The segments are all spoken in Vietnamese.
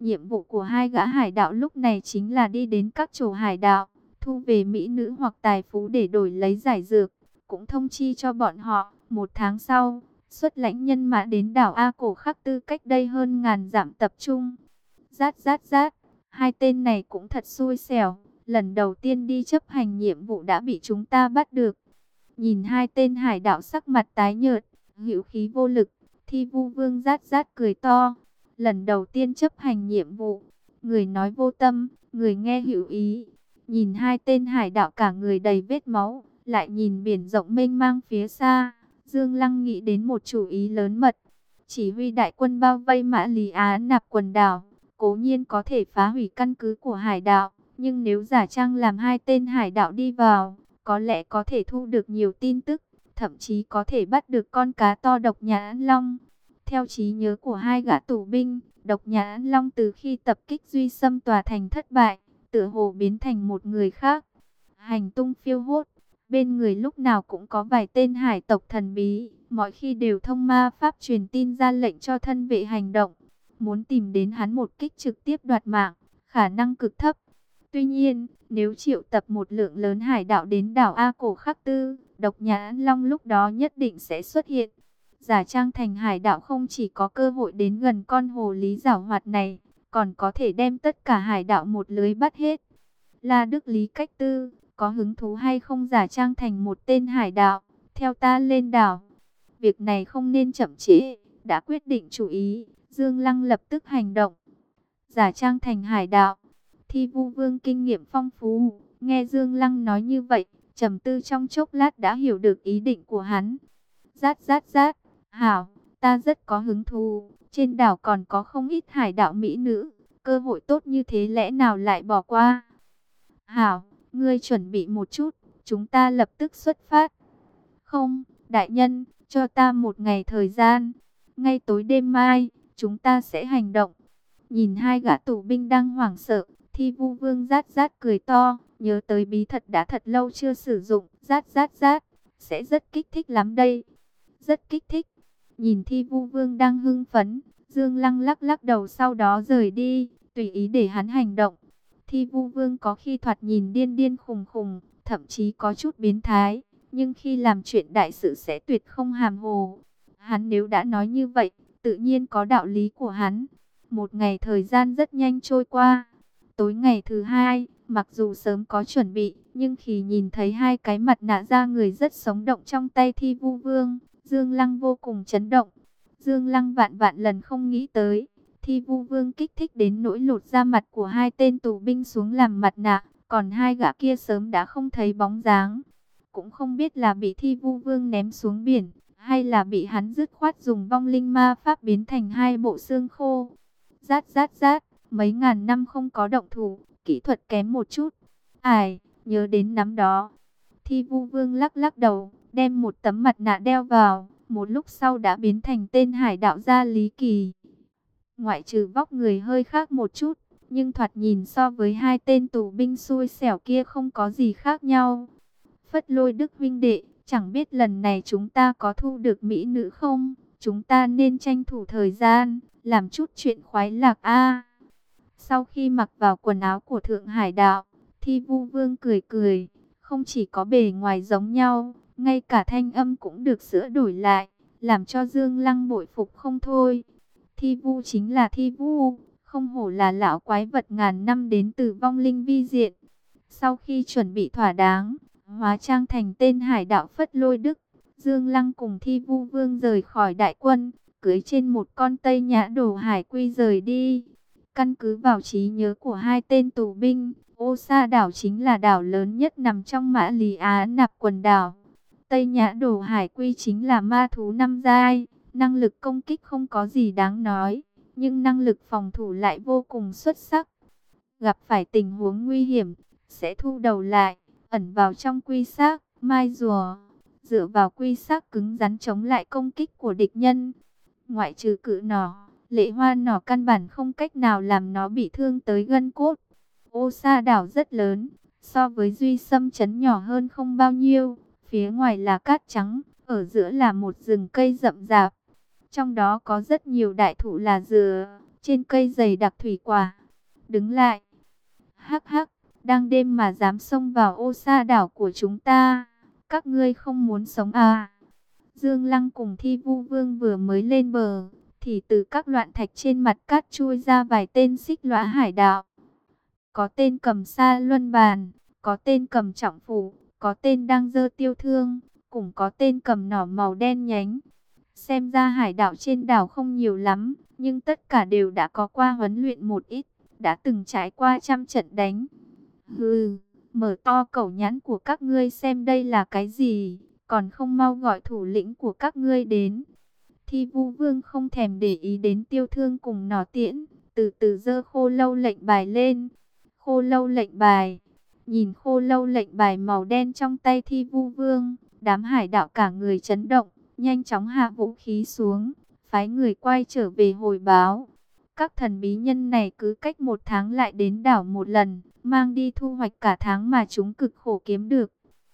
Nhiệm vụ của hai gã hải đạo lúc này chính là đi đến các chỗ hải đạo, thu về mỹ nữ hoặc tài phú để đổi lấy giải dược. Cũng thông chi cho bọn họ, một tháng sau, xuất lãnh nhân mã đến đảo A Cổ Khắc Tư cách đây hơn ngàn dặm tập trung. Rát rát rát, hai tên này cũng thật xui xẻo, lần đầu tiên đi chấp hành nhiệm vụ đã bị chúng ta bắt được. Nhìn hai tên hải đạo sắc mặt tái nhợt, hữu khí vô lực, thi vu vương rát rát cười to. Lần đầu tiên chấp hành nhiệm vụ, người nói vô tâm, người nghe hữu ý. Nhìn hai tên hải đạo cả người đầy vết máu, lại nhìn biển rộng mênh mang phía xa. Dương Lăng nghĩ đến một chủ ý lớn mật. Chỉ huy đại quân bao vây mã Lý Á nạp quần đảo, cố nhiên có thể phá hủy căn cứ của hải đạo. Nhưng nếu giả trang làm hai tên hải đạo đi vào, có lẽ có thể thu được nhiều tin tức, thậm chí có thể bắt được con cá to độc nhãn long. Theo trí nhớ của hai gã tù binh, độc nhã long từ khi tập kích duy xâm tòa thành thất bại, tựa hồ biến thành một người khác. Hành tung phiêu hốt, bên người lúc nào cũng có vài tên hải tộc thần bí, mọi khi đều thông ma pháp truyền tin ra lệnh cho thân vệ hành động. Muốn tìm đến hắn một kích trực tiếp đoạt mạng, khả năng cực thấp. Tuy nhiên, nếu triệu tập một lượng lớn hải đạo đến đảo A Cổ Khắc Tư, độc nhã long lúc đó nhất định sẽ xuất hiện. Giả trang thành hải đạo không chỉ có cơ hội đến gần con hồ lý giảo hoạt này, còn có thể đem tất cả hải đạo một lưới bắt hết. La Đức Lý Cách Tư, có hứng thú hay không giả trang thành một tên hải đạo, theo ta lên đảo. Việc này không nên chậm trễ, đã quyết định chủ ý, Dương Lăng lập tức hành động. Giả trang thành hải đạo, thi vu vương kinh nghiệm phong phú, nghe Dương Lăng nói như vậy, trầm tư trong chốc lát đã hiểu được ý định của hắn. Rát rát rát, hảo, ta rất có hứng thú, trên đảo còn có không ít hải đạo mỹ nữ, cơ hội tốt như thế lẽ nào lại bỏ qua. Hảo, ngươi chuẩn bị một chút, chúng ta lập tức xuất phát. Không, đại nhân, cho ta một ngày thời gian, ngay tối đêm mai, chúng ta sẽ hành động. Nhìn hai gã tù binh đang hoảng sợ, thi vu vương rát rát cười to, nhớ tới bí thật đã thật lâu chưa sử dụng, rát rát rát, sẽ rất kích thích lắm đây. Rất kích thích. Nhìn thi vu vương đang hưng phấn, Dương Lăng lắc lắc đầu sau đó rời đi, tùy ý để hắn hành động. Thi vu vương có khi thoạt nhìn điên điên khùng khùng, thậm chí có chút biến thái, nhưng khi làm chuyện đại sự sẽ tuyệt không hàm hồ. Hắn nếu đã nói như vậy, tự nhiên có đạo lý của hắn. Một ngày thời gian rất nhanh trôi qua. Tối ngày thứ hai, mặc dù sớm có chuẩn bị, nhưng khi nhìn thấy hai cái mặt nạ ra người rất sống động trong tay thi vu vương, Dương Lăng vô cùng chấn động. Dương Lăng vạn vạn lần không nghĩ tới. Thi vu vương kích thích đến nỗi lột da mặt của hai tên tù binh xuống làm mặt nạ, còn hai gã kia sớm đã không thấy bóng dáng. Cũng không biết là bị thi vu vương ném xuống biển, hay là bị hắn dứt khoát dùng vong linh ma pháp biến thành hai bộ xương khô. Rát rát rát, mấy ngàn năm không có động thủ, kỹ thuật kém một chút. Ai, nhớ đến năm đó. Thi vu vương lắc lắc đầu, đem một tấm mặt nạ đeo vào, một lúc sau đã biến thành tên hải đạo gia Lý Kỳ. Ngoại trừ vóc người hơi khác một chút, nhưng thoạt nhìn so với hai tên tù binh xui xẻo kia không có gì khác nhau. Phất lôi đức huynh đệ, chẳng biết lần này chúng ta có thu được mỹ nữ không? Chúng ta nên tranh thủ thời gian, làm chút chuyện khoái lạc a. Sau khi mặc vào quần áo của Thượng Hải Đạo, Thi Vu Vương cười cười, không chỉ có bề ngoài giống nhau, ngay cả thanh âm cũng được sửa đổi lại, làm cho Dương Lăng bội phục không thôi. Thi Vu chính là Thi Vu, không hổ là lão quái vật ngàn năm đến từ vong linh vi diện. Sau khi chuẩn bị thỏa đáng, hóa trang thành tên hải đạo Phất Lôi Đức, Dương Lăng cùng Thi Vu Vương rời khỏi đại quân, cưới trên một con Tây Nhã Đồ Hải Quy rời đi. Căn cứ vào trí nhớ của hai tên tù binh, Ô Sa đảo chính là đảo lớn nhất nằm trong Mã Lý Á Nạp quần đảo. Tây Nhã Đồ Hải Quy chính là ma thú năm giai, năng lực công kích không có gì đáng nói, nhưng năng lực phòng thủ lại vô cùng xuất sắc. Gặp phải tình huống nguy hiểm, sẽ thu đầu lại, ẩn vào trong quy xác, mai rùa, dựa vào quy xác cứng rắn chống lại công kích của địch nhân. Ngoại trừ cự nỏ, Lệ hoa nỏ căn bản không cách nào làm nó bị thương tới gân cốt. Ô sa đảo rất lớn, so với duy sâm chấn nhỏ hơn không bao nhiêu. Phía ngoài là cát trắng, ở giữa là một rừng cây rậm rạp. Trong đó có rất nhiều đại thụ là dừa, trên cây dày đặc thủy quả. Đứng lại. Hắc hắc, đang đêm mà dám xông vào ô sa đảo của chúng ta. Các ngươi không muốn sống à? Dương Lăng cùng Thi Vu Vương vừa mới lên bờ, thì từ các loạn thạch trên mặt cát chui ra vài tên xích lõa hải đạo. Có tên cầm sa luân bàn, có tên cầm trọng phủ, có tên đang dơ tiêu thương, cũng có tên cầm nỏ màu đen nhánh. Xem ra hải đảo trên đảo không nhiều lắm, nhưng tất cả đều đã có qua huấn luyện một ít, đã từng trải qua trăm trận đánh. Hừ, mở to cẩu nhãn của các ngươi xem đây là cái gì, còn không mau gọi thủ lĩnh của các ngươi đến. Thi vu vương không thèm để ý đến tiêu thương cùng nỏ tiễn, từ từ dơ khô lâu lệnh bài lên. Khô lâu lệnh bài, nhìn khô lâu lệnh bài màu đen trong tay thi vu vương, đám hải đạo cả người chấn động, nhanh chóng hạ vũ khí xuống, phái người quay trở về hồi báo. Các thần bí nhân này cứ cách một tháng lại đến đảo một lần, mang đi thu hoạch cả tháng mà chúng cực khổ kiếm được.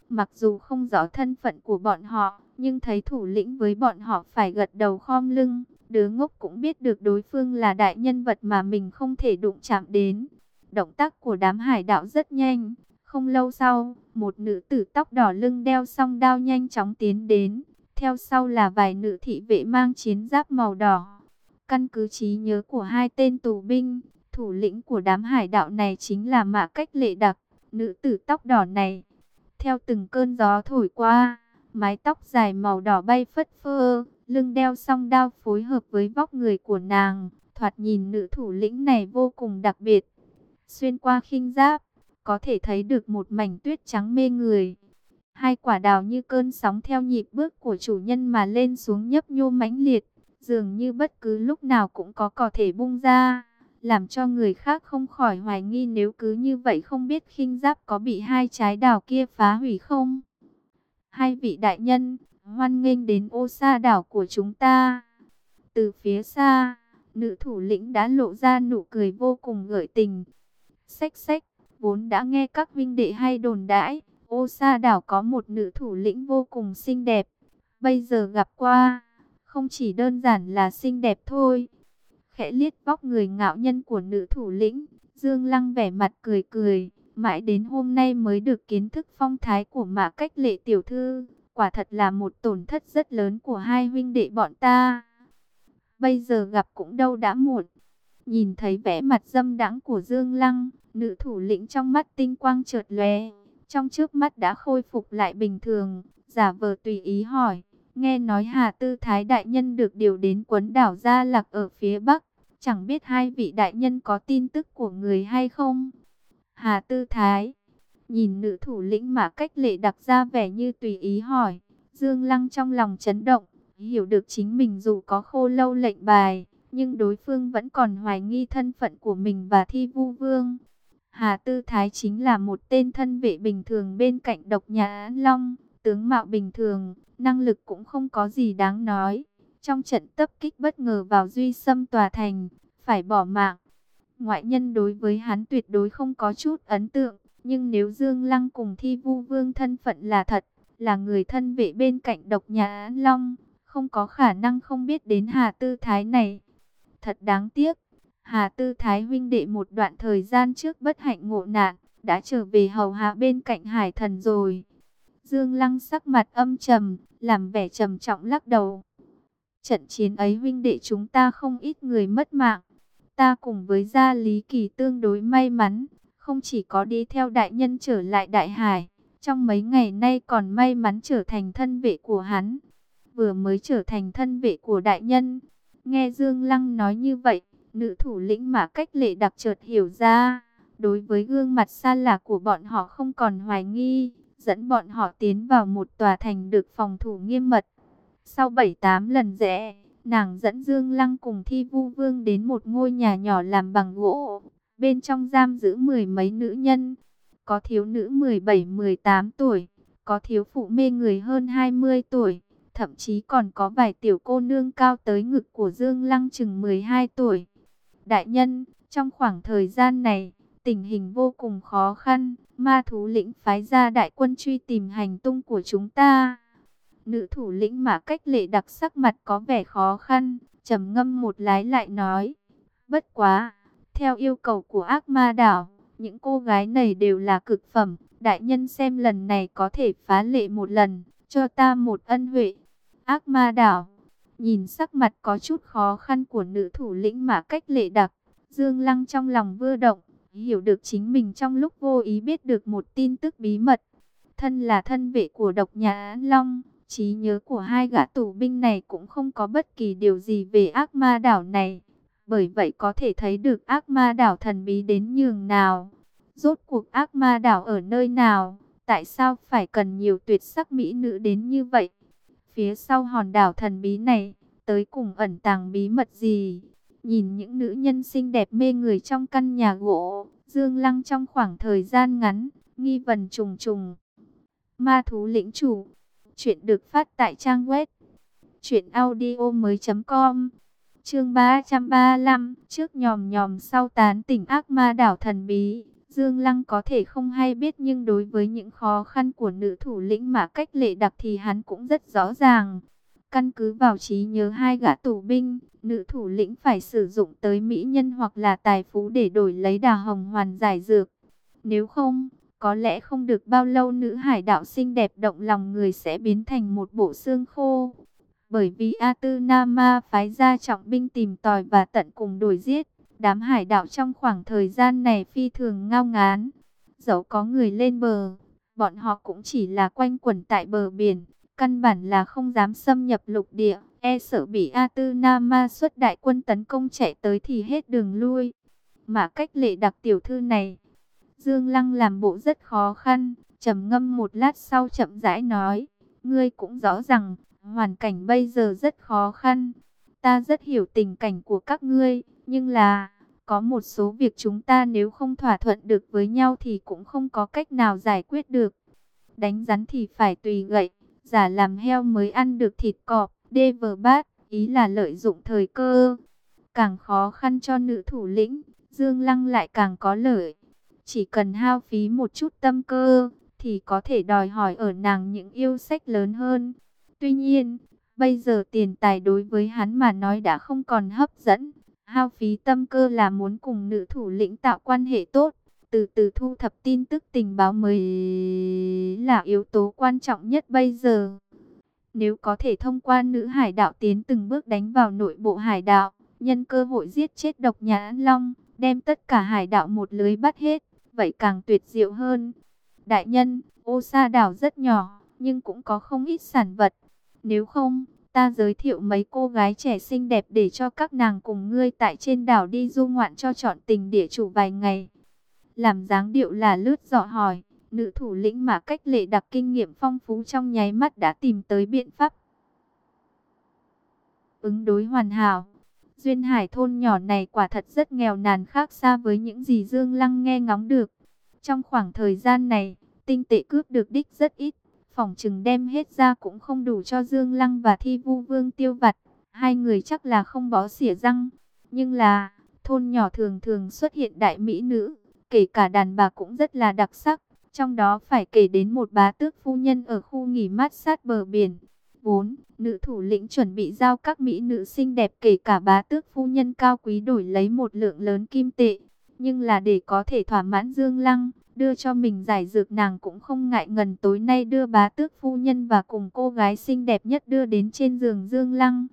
Mặc dù không rõ thân phận của bọn họ, nhưng thấy thủ lĩnh với bọn họ phải gật đầu khom lưng. Đứa ngốc cũng biết được đối phương là đại nhân vật mà mình không thể đụng chạm đến. Động tác của đám hải đạo rất nhanh. Không lâu sau, một nữ tử tóc đỏ lưng đeo song đao nhanh chóng tiến đến. Theo sau là vài nữ thị vệ mang chiến giáp màu đỏ. Căn cứ trí nhớ của hai tên tù binh, thủ lĩnh của đám hải đạo này chính là Mã Cách Lệ Đặc, nữ tử tóc đỏ này. Theo từng cơn gió thổi qua, mái tóc dài màu đỏ bay phất phơ, lưng đeo song đao phối hợp với vóc người của nàng, thoạt nhìn nữ thủ lĩnh này vô cùng đặc biệt. Xuyên qua khinh giáp, có thể thấy được một mảnh tuyết trắng mê người. Hai quả đào như cơn sóng theo nhịp bước của chủ nhân mà lên xuống nhấp nhô mãnh liệt, dường như bất cứ lúc nào cũng có có thể bung ra, làm cho người khác không khỏi hoài nghi nếu cứ như vậy không biết khinh giáp có bị hai trái đào kia phá hủy không. Hai vị đại nhân, hoan nghênh đến ô sa đảo của chúng ta. Từ phía xa, nữ thủ lĩnh đã lộ ra nụ cười vô cùng gợi tình. Xách xách, vốn đã nghe các vinh đệ hay đồn đãi, ô sa đảo có một nữ thủ lĩnh vô cùng xinh đẹp. Bây giờ gặp qua, không chỉ đơn giản là xinh đẹp thôi. Khẽ liếc vóc người ngạo nhân của nữ thủ lĩnh, Dương Lăng vẻ mặt cười cười, mãi đến hôm nay mới được kiến thức phong thái của mã cách lệ tiểu thư. Quả thật là một tổn thất rất lớn của hai huynh đệ bọn ta. Bây giờ gặp cũng đâu đã muộn. Nhìn thấy vẻ mặt dâm đãng của Dương Lăng, nữ thủ lĩnh trong mắt tinh quang chợt lóe, trong trước mắt đã khôi phục lại bình thường, giả vờ tùy ý hỏi. Nghe nói Hà Tư Thái Đại Nhân được điều đến quấn đảo Gia Lạc ở phía Bắc. Chẳng biết hai vị đại nhân có tin tức của người hay không? Hà Tư Thái Nhìn nữ thủ lĩnh mà cách lệ đặc ra vẻ như tùy ý hỏi. Dương Lăng trong lòng chấn động. Hiểu được chính mình dù có khô lâu lệnh bài. Nhưng đối phương vẫn còn hoài nghi thân phận của mình và thi vu vương. Hà Tư Thái chính là một tên thân vệ bình thường bên cạnh độc nhà An Long. Tướng mạo bình thường, năng lực cũng không có gì đáng nói. Trong trận tập kích bất ngờ vào duy xâm tòa thành, phải bỏ mạng. Ngoại nhân đối với hắn tuyệt đối không có chút ấn tượng. Nhưng nếu Dương Lăng cùng Thi Vu Vương thân phận là thật, là người thân vệ bên cạnh độc nhà An Long, không có khả năng không biết đến Hà Tư Thái này. Thật đáng tiếc, Hà Tư Thái huynh đệ một đoạn thời gian trước bất hạnh ngộ nạn, đã trở về hầu hạ bên cạnh Hải Thần rồi. Dương Lăng sắc mặt âm trầm, làm vẻ trầm trọng lắc đầu. Trận chiến ấy huynh đệ chúng ta không ít người mất mạng. Ta cùng với gia Lý Kỳ tương đối may mắn, không chỉ có đi theo đại nhân trở lại đại hải, trong mấy ngày nay còn may mắn trở thành thân vệ của hắn. Vừa mới trở thành thân vệ của đại nhân. Nghe Dương Lăng nói như vậy, nữ thủ lĩnh mà cách lệ đặc chợt hiểu ra. Đối với gương mặt xa lạ của bọn họ không còn hoài nghi, dẫn bọn họ tiến vào một tòa thành được phòng thủ nghiêm mật. Sau 7-8 lần rẽ, nàng dẫn Dương Lăng cùng Thi Vu Vương đến một ngôi nhà nhỏ làm bằng gỗ, Bên trong giam giữ mười mấy nữ nhân, có thiếu nữ 17-18 tuổi, có thiếu phụ mê người hơn 20 tuổi, thậm chí còn có vài tiểu cô nương cao tới ngực của Dương Lăng chừng 12 tuổi. Đại nhân, trong khoảng thời gian này, tình hình vô cùng khó khăn, ma thú lĩnh phái ra đại quân truy tìm hành tung của chúng ta. Nữ thủ lĩnh mà cách lệ đặc sắc mặt có vẻ khó khăn, trầm ngâm một lái lại nói. Bất quá, theo yêu cầu của ác ma đảo, những cô gái này đều là cực phẩm. Đại nhân xem lần này có thể phá lệ một lần, cho ta một ân huệ. Ác ma đảo, nhìn sắc mặt có chút khó khăn của nữ thủ lĩnh mà cách lệ đặc. Dương Lăng trong lòng vừa động, hiểu được chính mình trong lúc vô ý biết được một tin tức bí mật. Thân là thân vệ của độc nhà Long, trí nhớ của hai gã tù binh này cũng không có bất kỳ điều gì về ác ma đảo này. Bởi vậy có thể thấy được ác ma đảo thần bí đến nhường nào. Rốt cuộc ác ma đảo ở nơi nào? Tại sao phải cần nhiều tuyệt sắc mỹ nữ đến như vậy? Phía sau hòn đảo thần bí này, tới cùng ẩn tàng bí mật gì? Nhìn những nữ nhân xinh đẹp mê người trong căn nhà gỗ, Dương Lăng trong khoảng thời gian ngắn, nghi vần trùng trùng. Ma thú lĩnh chủ, chuyện được phát tại trang web truyệnaudiomoi.com. Chương 335, trước nhòm nhòm sau tán tỉnh ác ma đảo thần bí. Dương Lăng có thể không hay biết nhưng đối với những khó khăn của nữ thủ lĩnh mà cách lệ đặc thì hắn cũng rất rõ ràng. Căn cứ vào trí nhớ hai gã tù binh, nữ thủ lĩnh phải sử dụng tới mỹ nhân hoặc là tài phú để đổi lấy đà hồng hoàn giải dược. Nếu không, có lẽ không được bao lâu nữ hải đạo xinh đẹp động lòng người sẽ biến thành một bộ xương khô. Bởi vì A Tư Nama phái ra trọng binh tìm tòi và tận cùng đổi giết, đám hải đạo trong khoảng thời gian này phi thường ngao ngán. Dẫu có người lên bờ, bọn họ cũng chỉ là quanh quẩn tại bờ biển, căn bản là không dám xâm nhập lục địa, e sợ bị A Tư Nama xuất đại quân tấn công chạy tới thì hết đường lui. Mà cách lệ đặc tiểu thư này, Dương Lăng làm bộ rất khó khăn, trầm ngâm một lát sau chậm rãi nói, ngươi cũng rõ rằng, hoàn cảnh bây giờ rất khó khăn. Ta rất hiểu tình cảnh của các ngươi, nhưng là, có một số việc chúng ta nếu không thỏa thuận được với nhau thì cũng không có cách nào giải quyết được. Đánh rắn thì phải tùy gậy, giả làm heo mới ăn được thịt cọp, đê vờ bát, ý là lợi dụng thời cơ. Càng khó khăn cho nữ thủ lĩnh, Dương Lăng lại càng có lợi. Chỉ cần hao phí một chút tâm cơ, thì có thể đòi hỏi ở nàng những yêu sách lớn hơn. Tuy nhiên, bây giờ tiền tài đối với hắn mà nói đã không còn hấp dẫn. Hao phí tâm cơ là muốn cùng nữ thủ lĩnh tạo quan hệ tốt. Từ từ thu thập tin tức tình báo mới là yếu tố quan trọng nhất bây giờ. Nếu có thể thông qua nữ hải đạo tiến từng bước đánh vào nội bộ hải đạo, nhân cơ hội giết chết độc nhà Long, đem tất cả hải đạo một lưới bắt hết, vậy càng tuyệt diệu hơn. Đại nhân, ô sa đảo rất nhỏ, nhưng cũng có không ít sản vật. Nếu không, ta giới thiệu mấy cô gái trẻ xinh đẹp để cho các nàng cùng ngươi tại trên đảo đi du ngoạn cho chọn tình địa chủ vài ngày. Làm dáng điệu là lướt dọ hỏi, nữ thủ lĩnh mà cách lệ đặc kinh nghiệm phong phú trong nháy mắt đã tìm tới biện pháp. Ứng đối hoàn hảo. Duyên Hải thôn nhỏ này quả thật rất nghèo nàn khác xa với những gì Dương Lăng nghe ngóng được. Trong khoảng thời gian này, tinh tệ cướp được đích rất ít. Phòng chừng đem hết ra cũng không đủ cho Dương Lăng và Thi Vu Vương tiêu vặt. Hai người chắc là không bó xỉa răng. Nhưng là, thôn nhỏ thường thường xuất hiện đại mỹ nữ. Kể cả đàn bà cũng rất là đặc sắc. Trong đó phải kể đến một bá tước phu nhân ở khu nghỉ mát sát bờ biển. 4. Nữ thủ lĩnh chuẩn bị giao các mỹ nữ xinh đẹp kể cả bá tước phu nhân cao quý đổi lấy một lượng lớn kim tệ. Nhưng là để có thể thỏa mãn Dương Lăng, đưa cho mình giải dược nàng cũng không ngại ngần tối nay đưa bá tước phu nhân và cùng cô gái xinh đẹp nhất đưa đến trên giường Dương Lăng.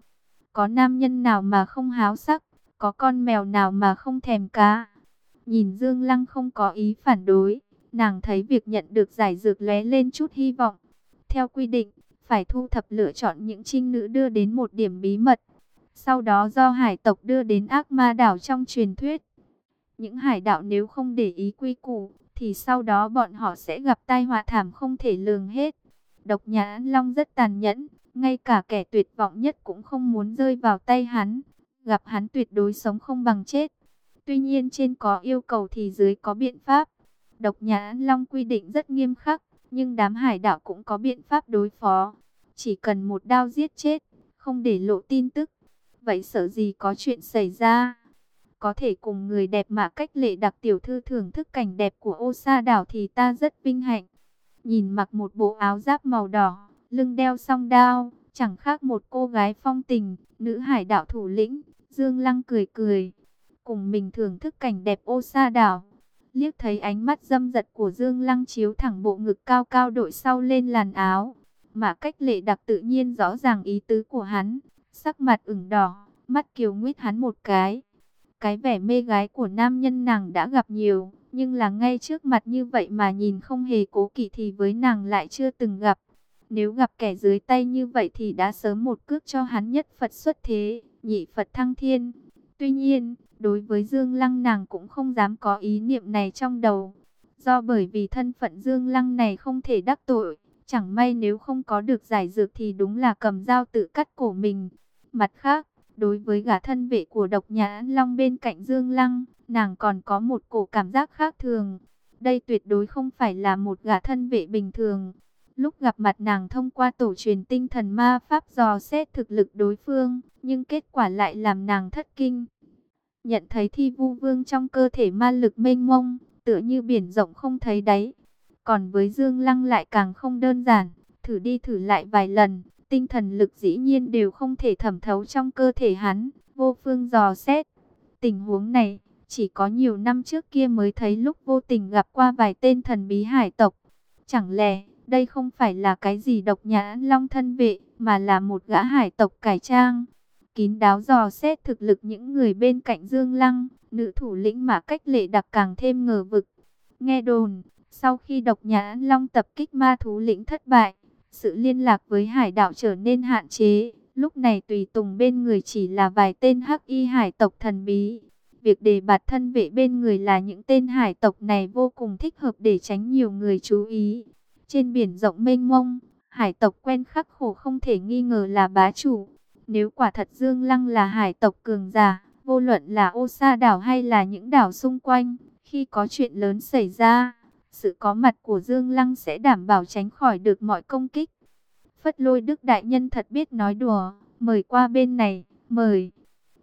Có nam nhân nào mà không háo sắc, có con mèo nào mà không thèm cá. Nhìn Dương Lăng không có ý phản đối, nàng thấy việc nhận được giải dược lóe lên chút hy vọng. Theo quy định, phải thu thập lựa chọn những trinh nữ đưa đến một điểm bí mật. Sau đó do hải tộc đưa đến ác ma đảo trong truyền thuyết. Những hải đạo nếu không để ý quy củ, thì sau đó bọn họ sẽ gặp tai họa thảm không thể lường hết. Độc Nhã Long rất tàn nhẫn, ngay cả kẻ tuyệt vọng nhất cũng không muốn rơi vào tay hắn. Gặp hắn tuyệt đối sống không bằng chết. Tuy nhiên trên có yêu cầu thì dưới có biện pháp. Độc Nhã Long quy định rất nghiêm khắc, nhưng đám hải đạo cũng có biện pháp đối phó. Chỉ cần một đao giết chết, không để lộ tin tức. Vậy sợ gì có chuyện xảy ra? Có thể cùng người đẹp mà cách lệ đặc tiểu thư thưởng thức cảnh đẹp của ô sa đảo thì ta rất vinh hạnh. Nhìn mặc một bộ áo giáp màu đỏ, lưng đeo song đao, chẳng khác một cô gái phong tình, nữ hải đạo thủ lĩnh. Dương Lăng cười cười. cùng mình thưởng thức cảnh đẹp ô sa đảo. Liếc thấy ánh mắt dâm giật của Dương Lăng chiếu thẳng bộ ngực cao cao đội sau lên làn áo. Mà cách lệ đặc tự nhiên rõ ràng ý tứ của hắn. Sắc mặt ửng đỏ, mắt kiều nguyết hắn một cái. Cái vẻ mê gái của nam nhân nàng đã gặp nhiều, nhưng là ngay trước mặt như vậy mà nhìn không hề cố kỵ thì với nàng lại chưa từng gặp. Nếu gặp kẻ dưới tay như vậy thì đã sớm một cước cho hắn nhất Phật xuất thế, nhị Phật thăng thiên. Tuy nhiên, đối với Dương Lăng nàng cũng không dám có ý niệm này trong đầu. Do bởi vì thân phận Dương Lăng này không thể đắc tội, chẳng may nếu không có được giải dược thì đúng là cầm dao tự cắt cổ mình. Mặt khác, đối với gã thân vệ của độc nhã long bên cạnh Dương Lăng, nàng còn có một cổ cảm giác khác thường. Đây tuyệt đối không phải là một gã thân vệ bình thường. Lúc gặp mặt nàng thông qua tổ truyền tinh thần ma pháp dò xét thực lực đối phương, nhưng kết quả lại làm nàng thất kinh. Nhận thấy thi vu vương trong cơ thể ma lực mênh mông, tựa như biển rộng không thấy đáy. Còn với Dương Lăng lại càng không đơn giản, thử đi thử lại vài lần, tinh thần lực dĩ nhiên đều không thể thẩm thấu trong cơ thể hắn, vô phương dò xét. Tình huống này, chỉ có nhiều năm trước kia mới thấy lúc vô tình gặp qua vài tên thần bí hải tộc. Chẳng lẽ, đây không phải là cái gì độc nhã long thân vệ, mà là một gã hải tộc cải trang. Kín đáo dò xét thực lực những người bên cạnh Dương Lăng, nữ thủ lĩnh mà cách lệ đặc càng thêm ngờ vực. Nghe đồn, sau khi độc nhã long tập kích ma thú lĩnh thất bại, sự liên lạc với hải đảo trở nên hạn chế. Lúc này tùy tùng bên người chỉ là vài tên hắc y hải tộc thần bí. Việc đề bạt thân vệ bên người là những tên hải tộc này vô cùng thích hợp để tránh nhiều người chú ý. Trên biển rộng mênh mông, hải tộc quen khắc khổ không thể nghi ngờ là bá chủ. Nếu quả thật Dương Lăng là hải tộc cường giả, vô luận là ô sa đảo hay là những đảo xung quanh, khi có chuyện lớn xảy ra, sự có mặt của Dương Lăng sẽ đảm bảo tránh khỏi được mọi công kích. Phất lôi Đức Đại Nhân thật biết nói đùa, mời qua bên này, mời.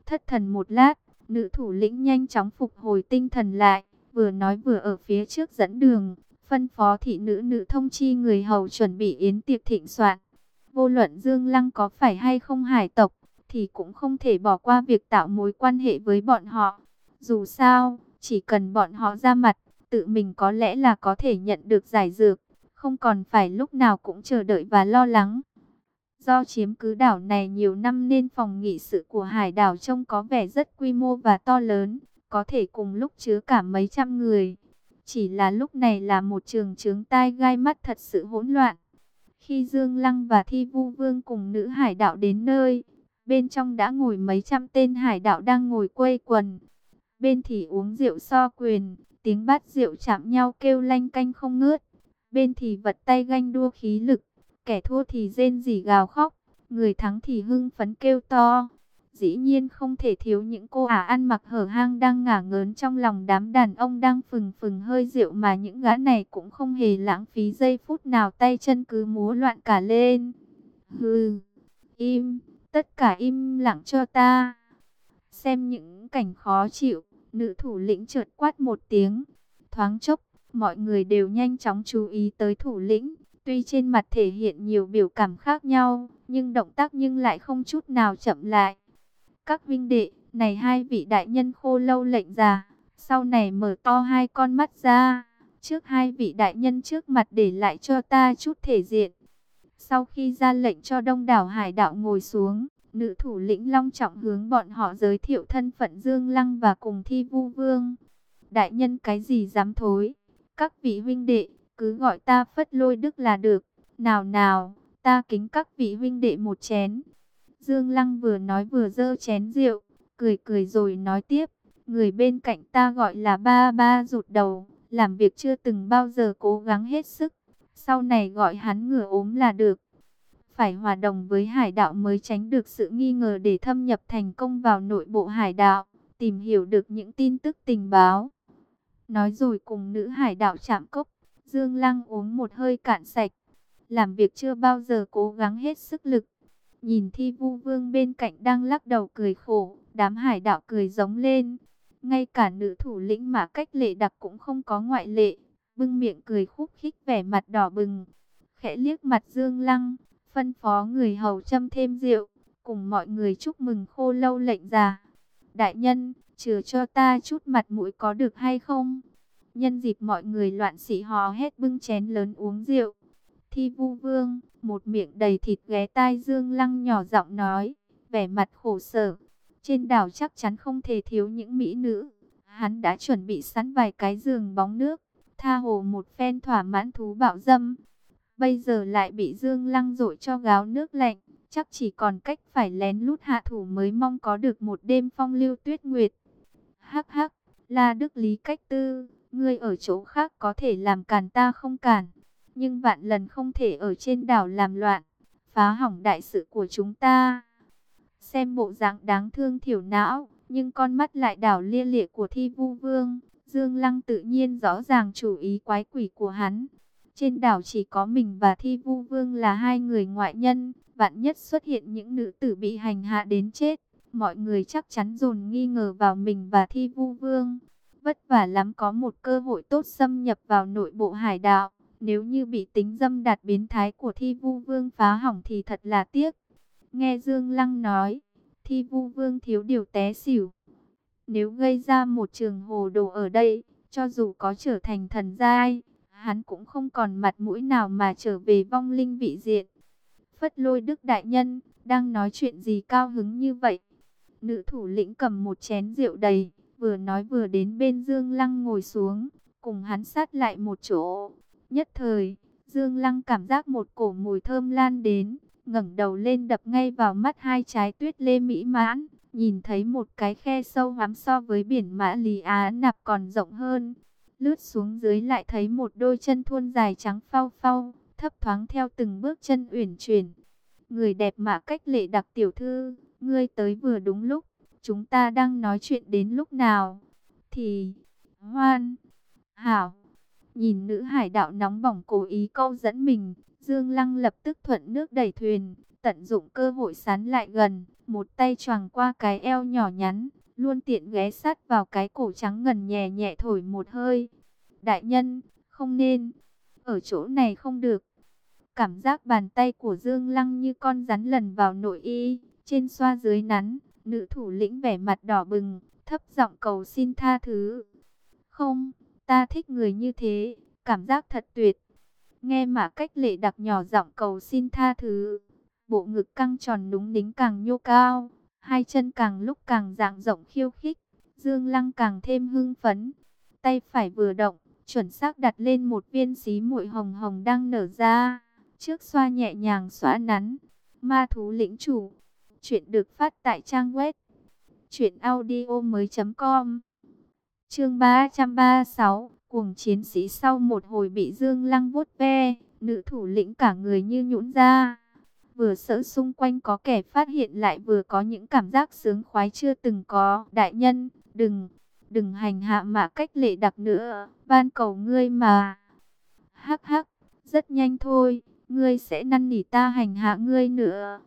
Thất thần một lát, nữ thủ lĩnh nhanh chóng phục hồi tinh thần lại, vừa nói vừa ở phía trước dẫn đường, phân phó thị nữ nữ thông chi người hầu chuẩn bị yến tiệc thịnh soạn. Vô luận Dương Lăng có phải hay không hải tộc, thì cũng không thể bỏ qua việc tạo mối quan hệ với bọn họ. Dù sao, chỉ cần bọn họ ra mặt, tự mình có lẽ là có thể nhận được giải dược, không còn phải lúc nào cũng chờ đợi và lo lắng. Do chiếm cứ đảo này nhiều năm nên phòng nghị sự của hải đảo trông có vẻ rất quy mô và to lớn, có thể cùng lúc chứa cả mấy trăm người. Chỉ là lúc này là một trường trướng tai gai mắt thật sự hỗn loạn. Khi Dương Lăng và Thi Vu Vương cùng nữ hải đạo đến nơi, bên trong đã ngồi mấy trăm tên hải đạo đang ngồi quây quần. Bên thì uống rượu so quyền, tiếng bát rượu chạm nhau kêu lanh canh không ngớt. Bên thì vật tay ganh đua khí lực, kẻ thua thì rên rỉ gào khóc, người thắng thì hưng phấn kêu to. Dĩ nhiên không thể thiếu những cô ả ăn mặc hở hang đang ngả ngớn trong lòng đám đàn ông đang phừng phừng hơi rượu mà những gã này cũng không hề lãng phí giây phút nào tay chân cứ múa loạn cả lên. Hừ, im, tất cả im lặng cho ta. Xem những cảnh khó chịu, nữ thủ lĩnh chợt quát một tiếng. Thoáng chốc, mọi người đều nhanh chóng chú ý tới thủ lĩnh. Tuy trên mặt thể hiện nhiều biểu cảm khác nhau, nhưng động tác nhưng lại không chút nào chậm lại. Các vinh đệ, này hai vị đại nhân khô lâu lệnh già, sau này mở to hai con mắt ra, trước hai vị đại nhân trước mặt để lại cho ta chút thể diện. Sau khi ra lệnh cho đông đảo hải đạo ngồi xuống, nữ thủ lĩnh long trọng hướng bọn họ giới thiệu thân phận Dương Lăng và cùng thi vu vương. Đại nhân cái gì dám thối, các vị huynh đệ, cứ gọi ta phất lôi đức là được. Nào nào, ta kính các vị huynh đệ một chén. Dương Lăng vừa nói vừa dơ chén rượu, cười cười rồi nói tiếp. Người bên cạnh ta gọi là ba ba rụt đầu, làm việc chưa từng bao giờ cố gắng hết sức. Sau này gọi hắn ngửa ốm là được. Phải hòa đồng với hải đạo mới tránh được sự nghi ngờ để thâm nhập thành công vào nội bộ hải đạo, tìm hiểu được những tin tức tình báo. Nói rồi cùng nữ hải đạo chạm cốc, Dương Lăng uống một hơi cạn sạch. Làm việc chưa bao giờ cố gắng hết sức lực, Nhìn thi vu vương bên cạnh đang lắc đầu cười khổ, đám hải đạo cười giống lên. Ngay cả nữ thủ lĩnh mà cách lệ đặc cũng không có ngoại lệ, bưng miệng cười khúc khích vẻ mặt đỏ bừng. Khẽ liếc mặt Dương Lăng, phân phó người hầu châm thêm rượu, cùng mọi người chúc mừng khô lâu lệnh già. Đại nhân, chừa cho ta chút mặt mũi có được hay không? Nhân dịp mọi người loạn sĩ hò hét bưng chén lớn uống rượu. Thi vu vương, một miệng đầy thịt ghé tai Dương Lăng nhỏ giọng nói, vẻ mặt khổ sở. Trên đảo chắc chắn không thể thiếu những mỹ nữ. Hắn đã chuẩn bị sẵn vài cái giường bóng nước, tha hồ một phen thỏa mãn thú bạo dâm. Bây giờ lại bị Dương Lăng dội cho gáo nước lạnh, chắc chỉ còn cách phải lén lút hạ thủ mới mong có được một đêm phong lưu tuyết nguyệt. Hắc hắc, là Đức Lý Cách Tư, ngươi ở chỗ khác có thể làm cản ta không cản, nhưng vạn lần không thể ở trên đảo làm loạn, phá hỏng đại sự của chúng ta. Xem bộ dạng đáng thương thiểu não, nhưng con mắt lại đảo lia lịa của thi vu vương. Dương Lăng tự nhiên rõ ràng chủ ý quái quỷ của hắn. Trên đảo chỉ có mình và thi vu vương là hai người ngoại nhân, vạn nhất xuất hiện những nữ tử bị hành hạ đến chết. Mọi người chắc chắn dồn nghi ngờ vào mình và thi vu vương. Vất vả lắm có một cơ hội tốt xâm nhập vào nội bộ hải đạo. Nếu như bị tính dâm đạt biến thái của thi vu vương phá hỏng thì thật là tiếc. Nghe Dương Lăng nói, thi vu vương thiếu điều té xỉu. Nếu gây ra một trường hồ đồ ở đây, cho dù có trở thành thần giai, hắn cũng không còn mặt mũi nào mà trở về vong linh vị diện. Phất lôi đức đại nhân, đang nói chuyện gì cao hứng như vậy? Nữ thủ lĩnh cầm một chén rượu đầy, vừa nói vừa đến bên Dương Lăng ngồi xuống, cùng hắn sát lại một chỗ. Nhất thời, Dương Lăng cảm giác một cổ mùi thơm lan đến, ngẩng đầu lên đập ngay vào mắt hai trái tuyết lê mỹ mãn, nhìn thấy một cái khe sâu hoắm so với biển mã lì á nạp còn rộng hơn. Lướt xuống dưới lại thấy một đôi chân thuôn dài trắng phau phau, thấp thoáng theo từng bước chân uyển chuyển. Người đẹp mà cách lệ đặc tiểu thư, ngươi tới vừa đúng lúc, chúng ta đang nói chuyện đến lúc nào? Thì, hoan, hảo, nhìn nữ hải đạo nóng bỏng cố ý câu dẫn mình, Dương Lăng lập tức thuận nước đẩy thuyền, tận dụng cơ hội sán lại gần, một tay choàng qua cái eo nhỏ nhắn, luôn tiện ghé sát vào cái cổ trắng ngần nhẹ nhẹ thổi một hơi. Đại nhân, không nên, ở chỗ này không được. Cảm giác bàn tay của Dương Lăng như con rắn lần vào nội y, trên xoa dưới nắn, nữ thủ lĩnh vẻ mặt đỏ bừng, thấp giọng cầu xin tha thứ. Không, ta thích người như thế, cảm giác thật tuyệt. Nghe mà cách lệ đặc nhỏ giọng cầu xin tha thứ. Bộ ngực căng tròn núng nính càng nhô cao. Hai chân càng lúc càng dạng rộng khiêu khích. Dương Lăng càng thêm hưng phấn. Tay phải vừa động, chuẩn xác đặt lên một viên xí muội hồng hồng đang nở ra. Trước xoa nhẹ nhàng xóa nắn. Ma thú lĩnh chủ. Chuyện được phát tại trang web. truyệnaudio mới .com Chương 336 Cuồng chiến sĩ sau một hồi bị Dương Lăng vuốt ve, nữ thủ lĩnh cả người như nhũn ra. Vừa sợ xung quanh có kẻ phát hiện lại vừa có những cảm giác sướng khoái chưa từng có. Đại nhân, đừng, đừng hành hạ mà cách lệ đặc nữa, van cầu ngươi mà. Hắc hắc, rất nhanh thôi, ngươi sẽ năn nỉ ta hành hạ ngươi nữa.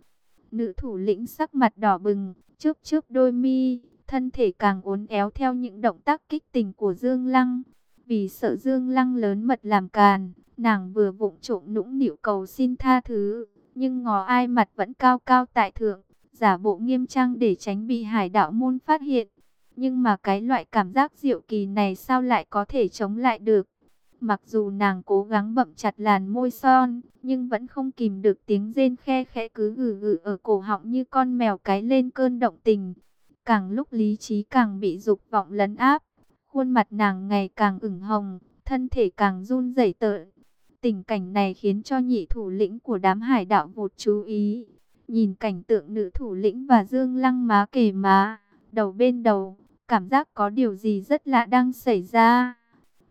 Nữ thủ lĩnh sắc mặt đỏ bừng, chớp chớp đôi mi, thân thể càng uốn éo theo những động tác kích tình của Dương Lăng. Vì sợ Dương Lăng lớn mật làm càn, nàng vừa vụng trộm nũng nịu cầu xin tha thứ, nhưng ngó ai mặt vẫn cao cao tại thượng, giả bộ nghiêm trang để tránh bị hải đạo môn phát hiện. Nhưng mà cái loại cảm giác diệu kỳ này sao lại có thể chống lại được? Mặc dù nàng cố gắng bậm chặt làn môi son, nhưng vẫn không kìm được tiếng rên khe khẽ cứ gừ gừ ở cổ họng như con mèo cái lên cơn động tình. Càng lúc lý trí càng bị dục vọng lấn áp, Khuôn mặt nàng ngày càng ửng hồng, thân thể càng run rẩy tợn. Tình cảnh này khiến cho nhị thủ lĩnh của đám hải đạo vụt chú ý. Nhìn cảnh tượng nữ thủ lĩnh và Dương Lăng má kề má, đầu bên đầu, cảm giác có điều gì rất lạ đang xảy ra.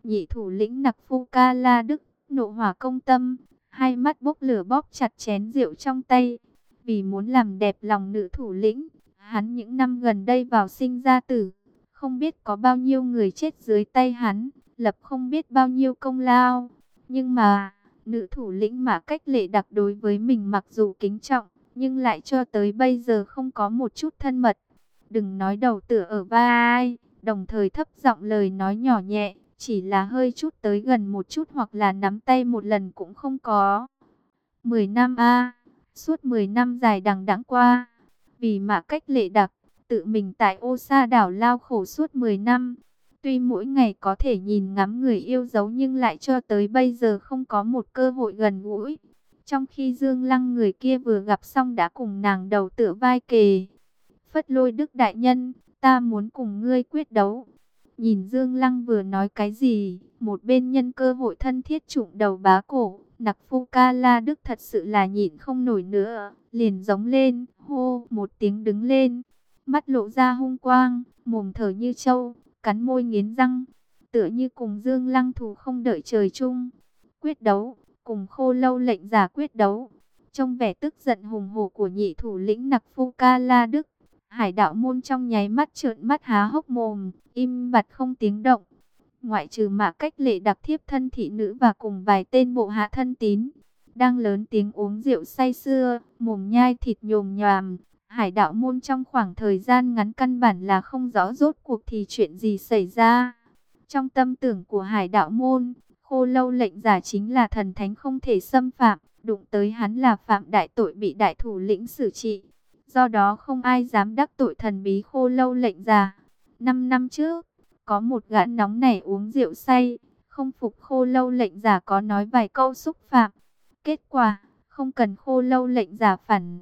Nhị thủ lĩnh nặc phu ca la đức, nộ hỏa công tâm, hai mắt bốc lửa bóp chặt chén rượu trong tay. Vì muốn làm đẹp lòng nữ thủ lĩnh, hắn những năm gần đây vào sinh ra tử không biết có bao nhiêu người chết dưới tay hắn, lập không biết bao nhiêu công lao. Nhưng mà, nữ thủ lĩnh mà cách lệ đặc đối với mình mặc dù kính trọng, nhưng lại cho tới bây giờ không có một chút thân mật. Đừng nói đầu tựa ở vai, đồng thời thấp giọng lời nói nhỏ nhẹ, chỉ là hơi chút tới gần một chút hoặc là nắm tay một lần cũng không có. Mười năm a suốt mười năm dài đằng đẵng qua, vì mà cách lệ đặc, tự mình tại ô sa đảo lao khổ suốt 10 năm. Tuy mỗi ngày có thể nhìn ngắm người yêu dấu nhưng lại cho tới bây giờ không có một cơ hội gần gũi. Trong khi Dương Lăng người kia vừa gặp xong đã cùng nàng đầu tựa vai kề. Phất lôi đức đại nhân, ta muốn cùng ngươi quyết đấu. Nhìn Dương Lăng vừa nói cái gì, một bên nhân cơ hội thân thiết trụng đầu bá cổ. Nặc phu ca la đức thật sự là nhịn không nổi nữa, liền giống lên, hô một tiếng đứng lên. Mắt lộ ra hung quang, mồm thở như trâu, cắn môi nghiến răng, tựa như cùng Dương Lăng thù không đợi trời chung. Quyết đấu, cùng khô lâu lệnh giả quyết đấu. Trong vẻ tức giận hùng hổ của nhị thủ lĩnh nặc phu ca la đức, hải đạo môn trong nháy mắt trợn mắt há hốc mồm, im bặt không tiếng động. Ngoại trừ mạ cách lệ đặc thiếp thân thị nữ và cùng vài tên bộ hạ thân tín, đang lớn tiếng uống rượu say sưa, mồm nhai thịt nhồm nhòm. Hải đạo môn trong khoảng thời gian ngắn căn bản là không rõ rốt cuộc thì chuyện gì xảy ra. Trong tâm tưởng của hải đạo môn, khô lâu lệnh giả chính là thần thánh không thể xâm phạm, đụng tới hắn là phạm đại tội bị đại thủ lĩnh xử trị. Do đó không ai dám đắc tội thần bí khô lâu lệnh giả. Năm năm trước, có một gã nóng nảy uống rượu say, không phục khô lâu lệnh giả có nói vài câu xúc phạm. Kết quả, không cần khô lâu lệnh giả phản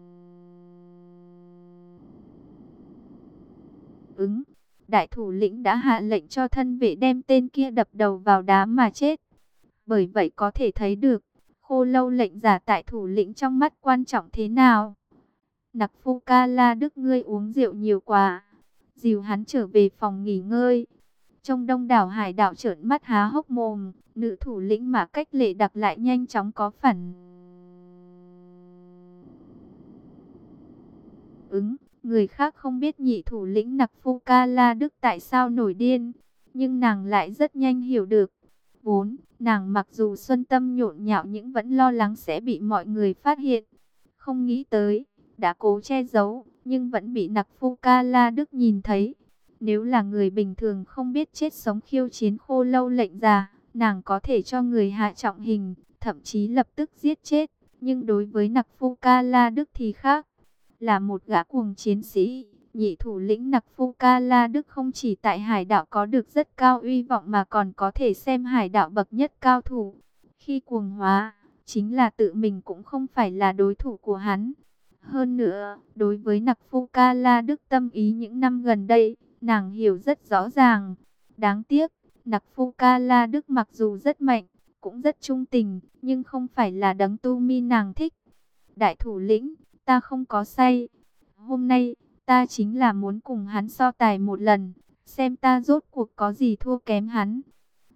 ứng. Đại thủ lĩnh đã hạ lệnh cho thân vệ đem tên kia đập đầu vào đá mà chết. Bởi vậy có thể thấy được, khô lâu lệnh giả tại thủ lĩnh trong mắt quan trọng thế nào. Nặc phu ca la đức ngươi uống rượu nhiều quá. Dìu hắn trở về phòng nghỉ ngơi. Trong đông đảo hải đảo trợn mắt há hốc mồm, nữ thủ lĩnh mà cách lệ đặc lại nhanh chóng có phản. Ứng, người khác không biết nhị thủ lĩnh nặc phu ca la đức tại sao nổi điên, nhưng nàng lại rất nhanh hiểu được. Vốn, nàng mặc dù xuân tâm nhộn nhạo nhưng vẫn lo lắng sẽ bị mọi người phát hiện. Không nghĩ tới, đã cố che giấu, nhưng vẫn bị nặc phu ca la đức nhìn thấy. Nếu là người bình thường không biết chết sống khiêu chiến khô lâu lệnh già, nàng có thể cho người hạ trọng hình, thậm chí lập tức giết chết. Nhưng đối với nặc phu ca la đức thì khác, là một gã cuồng chiến sĩ. Nhị thủ lĩnh Nặc Phu Ca La Đức không chỉ tại hải đảo có được rất cao uy vọng mà còn có thể xem hải đảo bậc nhất cao thủ. Khi cuồng hóa, chính là tự mình cũng không phải là đối thủ của hắn. Hơn nữa, đối với Nặc Phu Ca La Đức tâm ý những năm gần đây, nàng hiểu rất rõ ràng. Đáng tiếc, Nặc Phu Ca La Đức mặc dù rất mạnh, cũng rất trung tình, nhưng không phải là đấng tu mi nàng thích. Đại thủ lĩnh, ta không có say. Hôm nay, ta chính là muốn cùng hắn so tài một lần, xem ta rốt cuộc có gì thua kém hắn.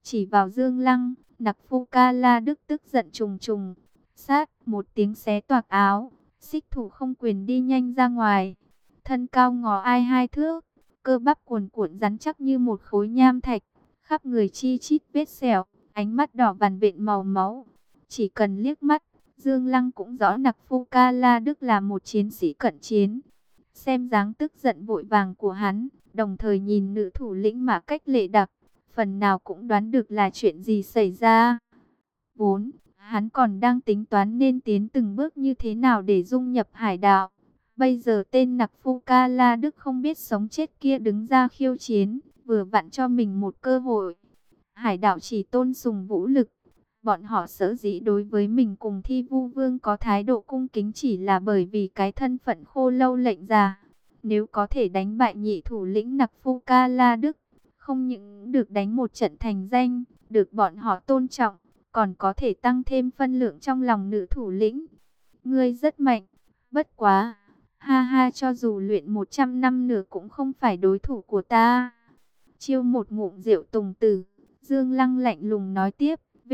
Chỉ vào Dương Lăng, Nặc Phu Ca La Đức tức giận trùng trùng, sát một tiếng xé toạc áo, xích thủ không quyền đi nhanh ra ngoài. Thân cao ngò ai hai thước, cơ bắp cuồn cuộn rắn chắc như một khối nham thạch, khắp người chi chít vết sẹo, ánh mắt đỏ vằn vện màu máu. Chỉ cần liếc mắt, Dương Lăng cũng rõ Nặc Phu Ca La Đức là một chiến sĩ cận chiến. Xem dáng tức giận vội vàng của hắn, đồng thời nhìn nữ thủ lĩnh mà cách lệ đặc, phần nào cũng đoán được là chuyện gì xảy ra. 4. Hắn còn đang tính toán nên tiến từng bước như thế nào để dung nhập hải đạo. Bây giờ tên Nặc Phu Ca La Đức không biết sống chết kia đứng ra khiêu chiến, vừa vặn cho mình một cơ hội. Hải đạo chỉ tôn sùng vũ lực, Bọn họ sở dĩ đối với mình cùng thi vu vương có thái độ cung kính chỉ là bởi vì cái thân phận khô lâu lệnh già. Nếu có thể đánh bại nhị thủ lĩnh nặc phu ca la đức, không những được đánh một trận thành danh, được bọn họ tôn trọng, còn có thể tăng thêm phân lượng trong lòng nữ thủ lĩnh. Ngươi rất mạnh, bất quá, ha ha cho dù luyện 100 năm nữa cũng không phải đối thủ của ta. Chiêu một ngụm rượu tùng tử, Dương Lăng lạnh lùng nói tiếp. V.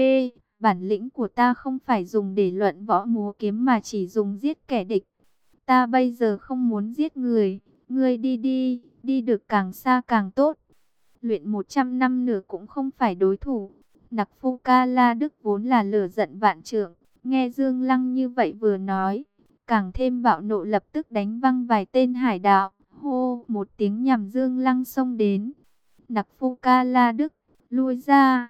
Bản lĩnh của ta không phải dùng để luận võ múa kiếm mà chỉ dùng giết kẻ địch. Ta bây giờ không muốn giết người. Ngươi đi đi, đi được càng xa càng tốt. Luyện 100 năm nữa cũng không phải đối thủ. Nặc Phu Ca La Đức vốn là lửa giận vạn trượng. Nghe Dương Lăng như vậy vừa nói. Càng thêm bạo nộ lập tức đánh văng vài tên hải đạo. Hô, một tiếng nhằm Dương Lăng xông đến. Nặc Phu Ca La Đức, lui ra.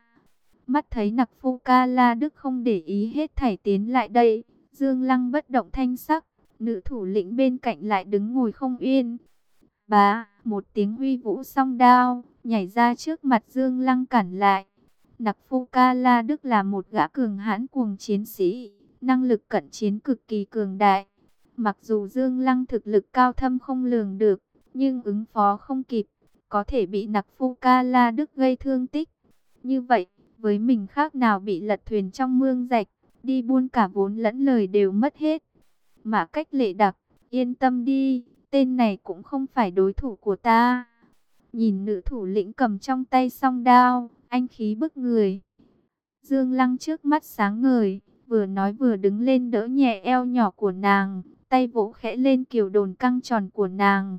Mắt thấy nặc phu ca la đức không để ý hết thảy tiến lại đây. Dương Lăng bất động thanh sắc. Nữ thủ lĩnh bên cạnh lại đứng ngồi không yên. Bá, một tiếng huy vũ song đao, nhảy ra trước mặt Dương Lăng cản lại. Nặc Phu Ca La Đức là một gã cường hãn cuồng chiến sĩ, năng lực cận chiến cực kỳ cường đại. Mặc dù Dương Lăng thực lực cao thâm không lường được, nhưng ứng phó không kịp, có thể bị Nặc Phu Ca La Đức gây thương tích. Như vậy, với mình khác nào bị lật thuyền trong mương rạch, đi buôn cả vốn lẫn lời đều mất hết. Mà cách lệ đặc, yên tâm đi, tên này cũng không phải đối thủ của ta. Nhìn nữ thủ lĩnh cầm trong tay song đao, anh khí bức người. Dương Lăng trước mắt sáng ngời, vừa nói vừa đứng lên đỡ nhẹ eo nhỏ của nàng, tay vỗ khẽ lên kiều đồn căng tròn của nàng.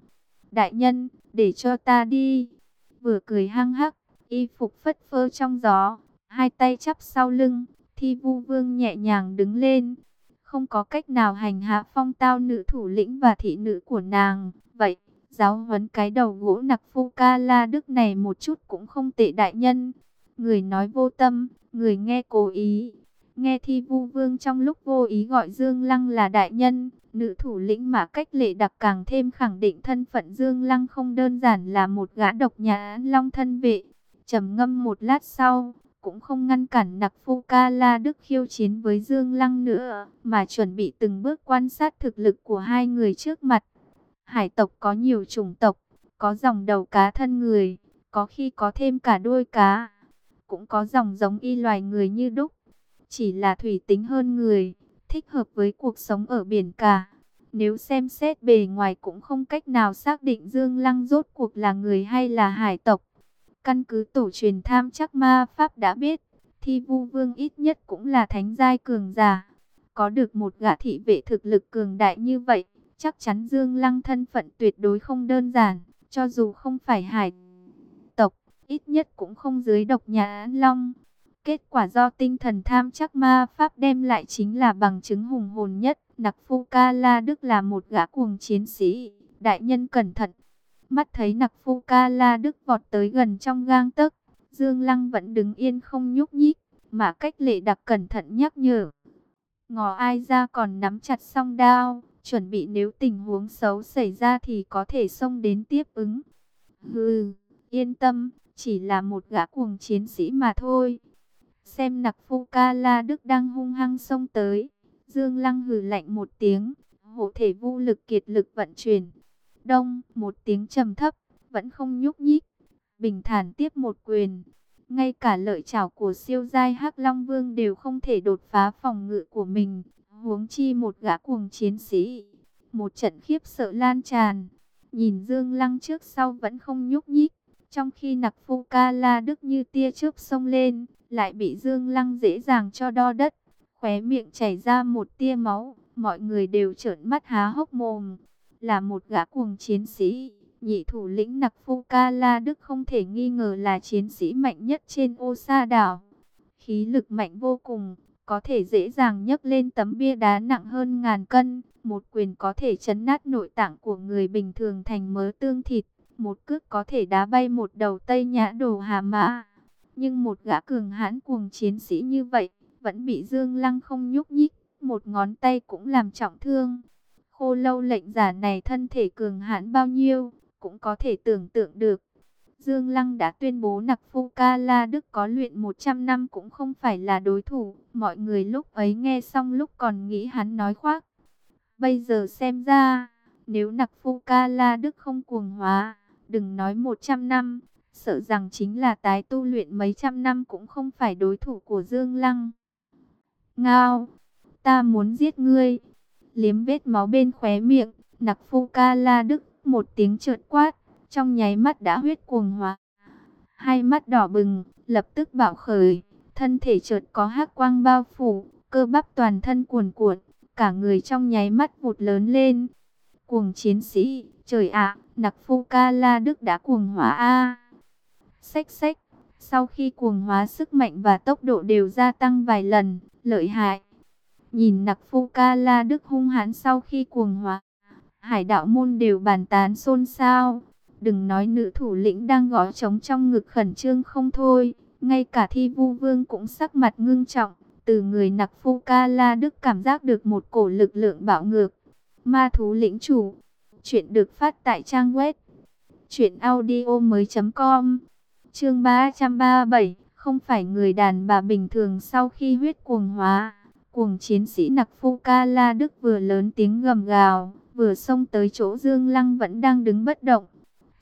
Đại nhân, để cho ta đi. Vừa cười hăng hắc, y phục phất phơ trong gió, hai tay chắp sau lưng, thi vu vương nhẹ nhàng đứng lên. Không có cách nào hành hạ phong tao nữ thủ lĩnh và thị nữ của nàng. Vậy, giáo huấn cái đầu gỗ nặc phu ca la đức này một chút cũng không tệ đại nhân. Người nói vô tâm, người nghe cố ý. Nghe thi vu vương trong lúc vô ý gọi Dương Lăng là đại nhân, nữ thủ lĩnh mà cách lệ đặc càng thêm khẳng định thân phận Dương Lăng không đơn giản là một gã độc nhà long thân vệ. trầm ngâm một lát sau, cũng không ngăn cản nặc phu ca la đức khiêu chiến với Dương Lăng nữa, mà chuẩn bị từng bước quan sát thực lực của hai người trước mặt. Hải tộc có nhiều chủng tộc, có dòng đầu cá thân người, có khi có thêm cả đuôi cá, cũng có dòng giống y loài người như đúc, chỉ là thủy tính hơn người, thích hợp với cuộc sống ở biển cả. Nếu xem xét bề ngoài cũng không cách nào xác định Dương Lăng rốt cuộc là người hay là hải tộc. Căn cứ tổ truyền tham chắc ma Pháp đã biết, thi vu vương ít nhất cũng là thánh giai cường giả. Có được một gã thị vệ thực lực cường đại như vậy, chắc chắn Dương Lăng thân phận tuyệt đối không đơn giản, cho dù không phải hải tộc, ít nhất cũng không dưới độc nhà An Long. Kết quả do tinh thần tham chắc ma Pháp đem lại chính là bằng chứng hùng hồn nhất. Nặc Phu Ca La Đức là một gã cuồng chiến sĩ, đại nhân cẩn thận. Mắt thấy Nặc Phu Ca La Đức vọt tới gần trong gang tấc, Dương Lăng vẫn đứng yên không nhúc nhích, mà cách lệ đặc cẩn thận nhắc nhở. Ngò ai ra còn nắm chặt song đao, chuẩn bị nếu tình huống xấu xảy ra thì có thể xông đến tiếp ứng. Hừ, yên tâm, chỉ là một gã cuồng chiến sĩ mà thôi. Xem nặc phu ca la đức đang hung hăng xông tới. Dương Lăng hừ lạnh một tiếng, hộ thể vô lực kiệt lực vận chuyển. Đông, một tiếng trầm thấp, vẫn không nhúc nhích. Bình thản tiếp một quyền. Ngay cả lợi chảo của siêu giai hắc Long Vương đều không thể đột phá phòng ngự của mình huống chi một gã cuồng chiến sĩ. Một trận khiếp sợ lan tràn, nhìn Dương Lăng trước sau vẫn không nhúc nhích, trong khi nặc phu ca la đức như tia chớp sông lên, lại bị Dương Lăng dễ dàng cho đo đất, khóe miệng chảy ra một tia máu, mọi người đều trợn mắt há hốc mồm, là một gã cuồng chiến sĩ. Nhị thủ lĩnh nặc phu ca la đức không thể nghi ngờ là chiến sĩ mạnh nhất trên ô sa đảo. Khí lực mạnh vô cùng, có thể dễ dàng nhấc lên tấm bia đá nặng hơn ngàn cân. Một quyền có thể chấn nát nội tạng của người bình thường thành mớ tương thịt. Một cước có thể đá bay một đầu tây nhã đồ hà mã. Nhưng một gã cường hãn cuồng chiến sĩ như vậy, vẫn bị Dương Lăng không nhúc nhích. Một ngón tay cũng làm trọng thương. Khô lâu lệnh giả này thân thể cường hãn bao nhiêu, cũng có thể tưởng tượng được. Dương Lăng đã tuyên bố Nặc Phu Ca La Đức có luyện 100 năm cũng không phải là đối thủ. Mọi người lúc ấy nghe xong lúc còn nghĩ hắn nói khoác. Bây giờ xem ra, nếu Nặc Phu Ca La Đức không cuồng hóa, đừng nói 100 năm, sợ rằng chính là tái tu luyện mấy trăm năm cũng không phải đối thủ của Dương Lăng. Ngao, ta muốn giết ngươi. Liếm vết máu bên khóe miệng, Nặc Phu Ca La Đức một tiếng trượt quát trong nháy mắt đã huyết cuồng hóa. Hai mắt đỏ bừng, lập tức bạo khởi, thân thể chợt có hắc quang bao phủ, cơ bắp toàn thân cuồn cuộn, cả người trong nháy mắt vụt lớn lên. Cuồng chiến sĩ, trời ạ, nặc phu ca la đức đã cuồng hóa a. Xách xách, sau khi cuồng hóa sức mạnh và tốc độ đều gia tăng vài lần, lợi hại. Nhìn nặc phu ca la đức hung hãn sau khi cuồng hóa, hải đạo môn đều bàn tán xôn xao. Đừng nói nữ thủ lĩnh đang gõ trống trong ngực khẩn trương không thôi, ngay cả thi vu vương cũng sắc mặt ngưng trọng. Từ người nặc phu ca la đức cảm giác được một cổ lực lượng bạo ngược. Ma thú lĩnh chủ. Chuyện được phát tại trang web Chuyện audio mới com Chương 337 Không phải người đàn bà bình thường sau khi huyết cuồng hóa Cuồng chiến sĩ nặc phu ca la đức vừa lớn tiếng gầm gào Vừa xông tới chỗ Dương Lăng vẫn đang đứng bất động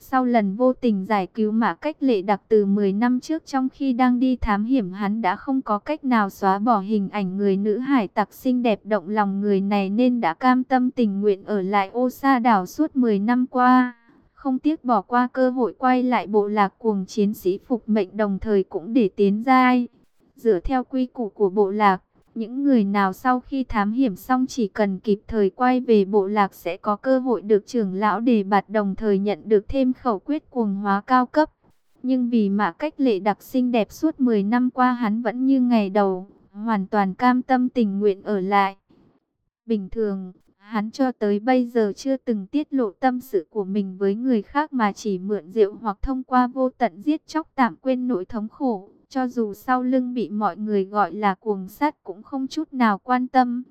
sau lần vô tình giải cứu mã cách lệ đặc từ 10 năm trước trong khi đang đi thám hiểm hắn đã không có cách nào xóa bỏ hình ảnh người nữ hải tặc xinh đẹp động lòng người này nên đã cam tâm tình nguyện ở lại ô sa đảo suốt 10 năm qua. Không tiếc bỏ qua cơ hội quay lại bộ lạc cuồng chiến sĩ phục mệnh đồng thời cũng để tiến giai. Dựa theo quy củ của bộ lạc, những người nào sau khi thám hiểm xong chỉ cần kịp thời quay về bộ lạc sẽ có cơ hội được trưởng lão đề bạt đồng thời nhận được thêm khẩu quyết cuồng hóa cao cấp. Nhưng vì mã cách lệ đặc sinh đẹp suốt 10 năm qua hắn vẫn như ngày đầu, hoàn toàn cam tâm tình nguyện ở lại. Bình thường, hắn cho tới bây giờ chưa từng tiết lộ tâm sự của mình với người khác mà chỉ mượn rượu hoặc thông qua vô tận giết chóc tạm quên nỗi thống khổ. Cho dù sau lưng bị mọi người gọi là cuồng sát cũng không chút nào quan tâm.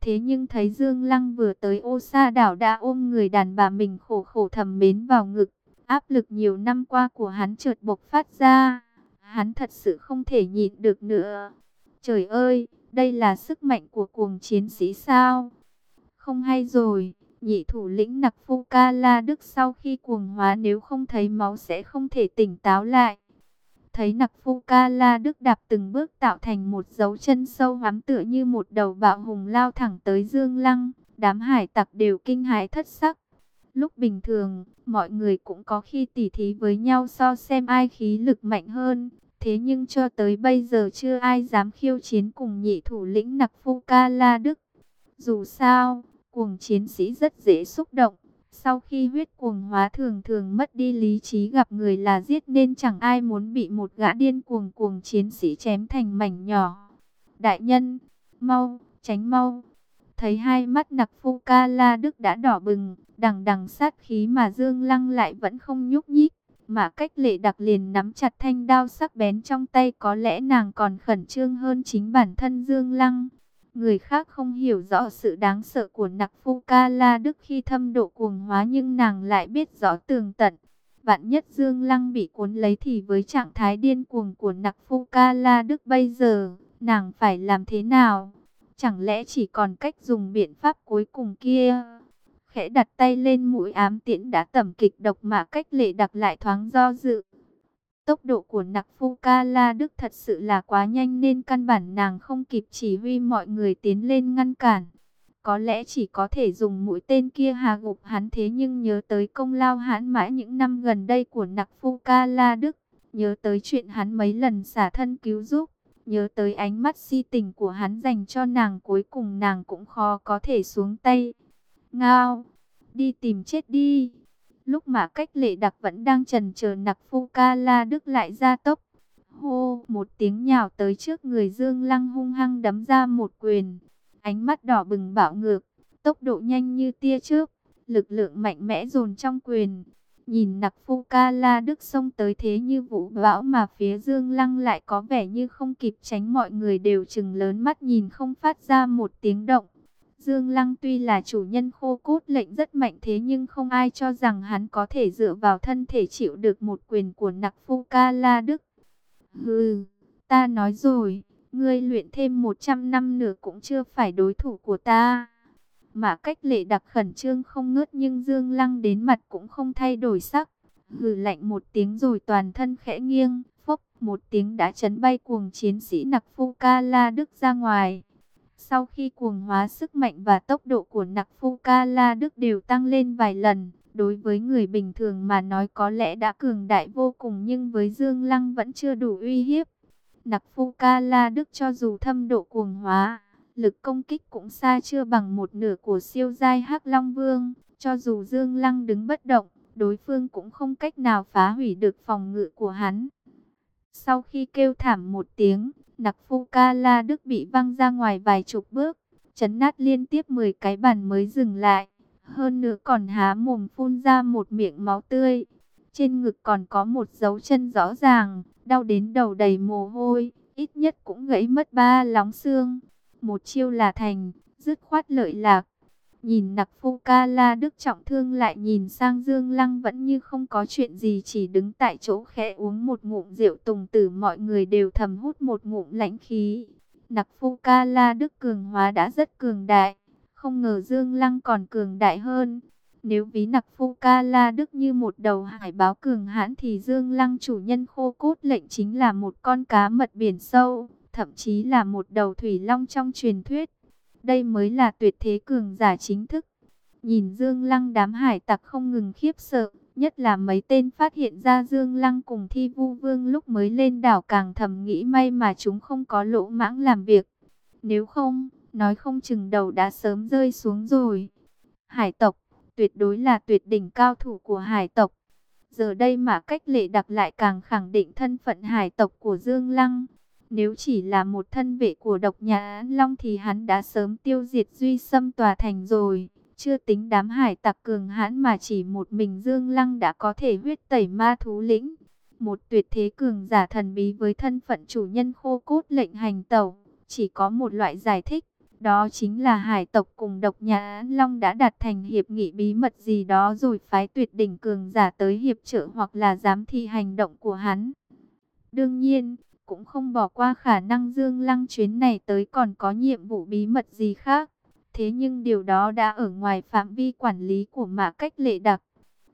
Thế nhưng thấy Dương Lăng vừa tới ô sa đảo đã ôm người đàn bà mình khổ khổ thầm mến vào ngực. Áp lực nhiều năm qua của hắn chợt bộc phát ra. Hắn thật sự không thể nhịn được nữa. Trời ơi, đây là sức mạnh của cuồng chiến sĩ sao? Không hay rồi, nhị thủ lĩnh nặc phu ca la đức sau khi cuồng hóa nếu không thấy máu sẽ không thể tỉnh táo lại. Thấy nặc phu ca la đức đạp từng bước tạo thành một dấu chân sâu hắm tựa như một đầu bạo hùng lao thẳng tới dương lăng. Đám hải tặc đều kinh hãi thất sắc. Lúc bình thường, mọi người cũng có khi tỉ thí với nhau so xem ai khí lực mạnh hơn. Thế nhưng cho tới bây giờ chưa ai dám khiêu chiến cùng nhị thủ lĩnh nặc phu ca la đức. Dù sao, cuồng chiến sĩ rất dễ xúc động. Sau khi huyết cuồng hóa thường thường mất đi lý trí gặp người là giết nên chẳng ai muốn bị một gã điên cuồng cuồng chiến sĩ chém thành mảnh nhỏ. Đại nhân, mau, tránh mau. Thấy hai mắt nặc phu ca la đức đã đỏ bừng, đằng đằng sát khí mà Dương Lăng lại vẫn không nhúc nhích. Mà cách lệ đặc liền nắm chặt thanh đao sắc bén trong tay có lẽ nàng còn khẩn trương hơn chính bản thân Dương Lăng. Người khác không hiểu rõ sự đáng sợ của nặc phu ca la đức khi thâm độ cuồng hóa nhưng nàng lại biết rõ tường tận. Vạn nhất Dương Lăng bị cuốn lấy thì với trạng thái điên cuồng của nặc phu ca la đức bây giờ, nàng phải làm thế nào? Chẳng lẽ chỉ còn cách dùng biện pháp cuối cùng kia? Khẽ đặt tay lên mũi ám tiễn đã tẩm kịch độc mà cách lệ đặc lại thoáng do dự. Tốc độ của nặc phu ca la đức thật sự là quá nhanh nên căn bản nàng không kịp chỉ huy mọi người tiến lên ngăn cản. Có lẽ chỉ có thể dùng mũi tên kia hà gục hắn thế nhưng nhớ tới công lao hãn mãi những năm gần đây của nặc phu ca la đức. Nhớ tới chuyện hắn mấy lần xả thân cứu giúp. Nhớ tới ánh mắt si tình của hắn dành cho nàng cuối cùng nàng cũng khó có thể xuống tay. Ngao, đi tìm chết đi. Lúc mà cách lệ đặc vẫn đang trần chờ nặc phu ca la đức lại ra tốc. Hô, một tiếng nhào tới trước người Dương Lăng hung hăng đấm ra một quyền. Ánh mắt đỏ bừng bạo ngược, tốc độ nhanh như tia trước, lực lượng mạnh mẽ dồn trong quyền. Nhìn nặc phu ca la đức xông tới thế như vũ bão mà phía Dương Lăng lại có vẻ như không kịp tránh mọi người đều chừng lớn mắt nhìn không phát ra một tiếng động. Dương Lăng tuy là chủ nhân khô cốt lệnh rất mạnh thế nhưng không ai cho rằng hắn có thể dựa vào thân thể chịu được một quyền của nặc phu ca la đức. Hừ, ta nói rồi, ngươi luyện thêm 100 năm nữa cũng chưa phải đối thủ của ta. Mà cách lệ đặc khẩn trương không ngớt nhưng Dương Lăng đến mặt cũng không thay đổi sắc. Hừ lạnh một tiếng rồi toàn thân khẽ nghiêng, phốc một tiếng đã chấn bay cuồng chiến sĩ nặc phu ca la đức ra ngoài. Sau khi cuồng hóa sức mạnh và tốc độ của nặc phu ca la Đức đều tăng lên vài lần, đối với người bình thường mà nói có lẽ đã cường đại vô cùng nhưng với Dương Lăng vẫn chưa đủ uy hiếp. Nặc phu ca la Đức cho dù thâm độ cuồng hóa, lực công kích cũng xa chưa bằng một nửa của siêu giai hắc Long Vương. Cho dù Dương Lăng đứng bất động, đối phương cũng không cách nào phá hủy được phòng ngự của hắn. Sau khi kêu thảm một tiếng, Nặc phu ca la đức bị văng ra ngoài vài chục bước, chấn nát liên tiếp 10 cái bàn mới dừng lại. Hơn nữa còn há mồm phun ra một miệng máu tươi. Trên ngực còn có một dấu chân rõ ràng, đau đến đầu đầy mồ hôi, ít nhất cũng gãy mất ba lóng xương. Một chiêu là thành, dứt khoát lợi lạc. Nhìn nặc phu ca la đức trọng thương lại nhìn sang Dương Lăng vẫn như không có chuyện gì chỉ đứng tại chỗ khẽ uống một ngụm rượu tùng tử mọi người đều thầm hút một ngụm lãnh khí. Nặc phu ca la đức cường hóa đã rất cường đại, không ngờ Dương Lăng còn cường đại hơn. Nếu ví nặc phu ca la đức như một đầu hải báo cường hãn thì Dương Lăng chủ nhân khô cốt lệnh chính là một con cá mật biển sâu, thậm chí là một đầu thủy long trong truyền thuyết. Đây mới là tuyệt thế cường giả chính thức. Nhìn Dương Lăng đám hải tặc không ngừng khiếp sợ, nhất là mấy tên phát hiện ra Dương Lăng cùng Thi Vu Vương lúc mới lên đảo càng thầm nghĩ may mà chúng không có lỗ mãng làm việc. Nếu không, nói không chừng đầu đã sớm rơi xuống rồi. Hải tộc, tuyệt đối là tuyệt đỉnh cao thủ của hải tộc. Giờ đây mà cách lệ đặc lại càng khẳng định thân phận hải tộc của Dương Lăng. Nếu chỉ là một thân vệ của độc nhà Long thì hắn đã sớm tiêu diệt duy xâm tòa thành rồi. Chưa tính đám hải tặc cường hãn mà chỉ một mình Dương Lăng đã có thể huyết tẩy ma thú lĩnh. Một tuyệt thế cường giả thần bí với thân phận chủ nhân khô cốt lệnh hành tẩu. Chỉ có một loại giải thích, đó chính là hải tộc cùng độc nhà Long đã đặt thành hiệp nghị bí mật gì đó rồi phái tuyệt đỉnh cường giả tới hiệp trợ hoặc là giám thị hành động của hắn. Đương nhiên, cũng không bỏ qua khả năng Dương Lăng chuyến này tới còn có nhiệm vụ bí mật gì khác. Thế nhưng điều đó đã ở ngoài phạm vi quản lý của mã cách lệ đặc.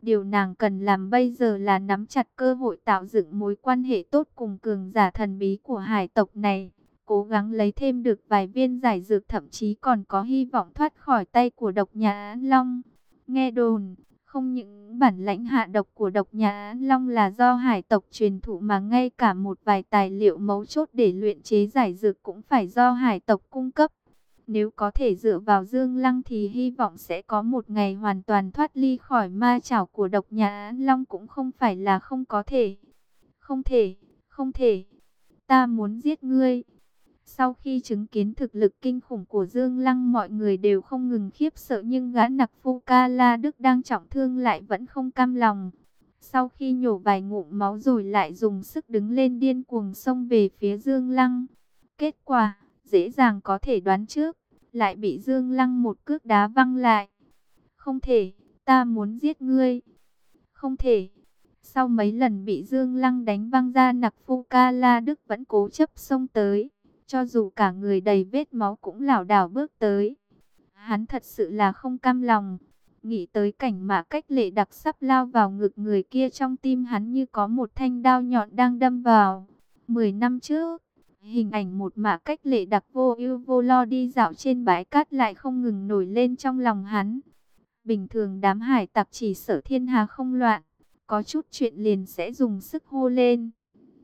Điều nàng cần làm bây giờ là nắm chặt cơ hội tạo dựng mối quan hệ tốt cùng cường giả thần bí của hải tộc này. Cố gắng lấy thêm được vài viên giải dược thậm chí còn có hy vọng thoát khỏi tay của độc nhà Long. Nghe đồn, không những bản lãnh hạ độc của độc nhà Long là do hải tộc truyền thụ mà ngay cả một vài tài liệu mấu chốt để luyện chế giải dược cũng phải do hải tộc cung cấp. Nếu có thể dựa vào Dương Lăng thì hy vọng sẽ có một ngày hoàn toàn thoát ly khỏi ma chảo của độc nhà Long cũng không phải là không có thể. Không thể, không thể. Ta muốn giết ngươi. Sau khi chứng kiến thực lực kinh khủng của Dương Lăng mọi người đều không ngừng khiếp sợ nhưng gã nặc phu ca la Đức đang trọng thương lại vẫn không cam lòng. Sau khi nhổ vài ngụm máu rồi lại dùng sức đứng lên điên cuồng xông về phía Dương Lăng. Kết quả, dễ dàng có thể đoán trước, lại bị Dương Lăng một cước đá văng lại. Không thể, ta muốn giết ngươi. Không thể. Sau mấy lần bị Dương Lăng đánh văng ra nặc phu ca la Đức vẫn cố chấp xông tới. Cho dù cả người đầy vết máu cũng lảo đảo bước tới. Hắn thật sự là không cam lòng. Nghĩ tới cảnh mà cách lệ đặc sắp lao vào ngực người kia trong tim hắn như có một thanh đao nhọn đang đâm vào. Mười năm trước, hình ảnh một mạ cách lệ đặc vô ưu vô lo đi dạo trên bãi cát lại không ngừng nổi lên trong lòng hắn. Bình thường đám hải tặc chỉ sở thiên hà không loạn, có chút chuyện liền sẽ dùng sức hô lên.